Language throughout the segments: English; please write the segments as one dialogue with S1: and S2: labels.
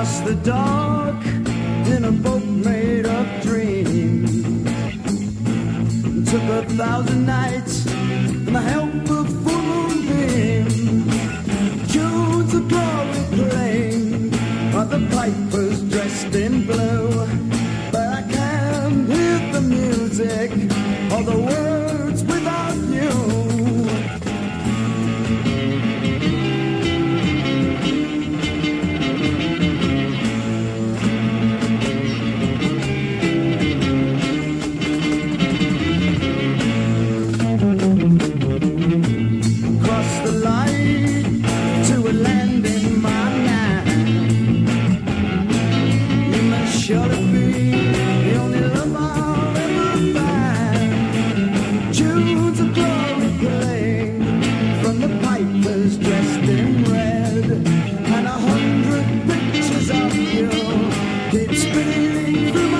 S1: across the dark in a boat made of dreams. Took a thousand nights and the help of full moonbeams. Tunes of glory playing are the pipers dressed in blue, but I can't hear the music or the. leave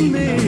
S1: me.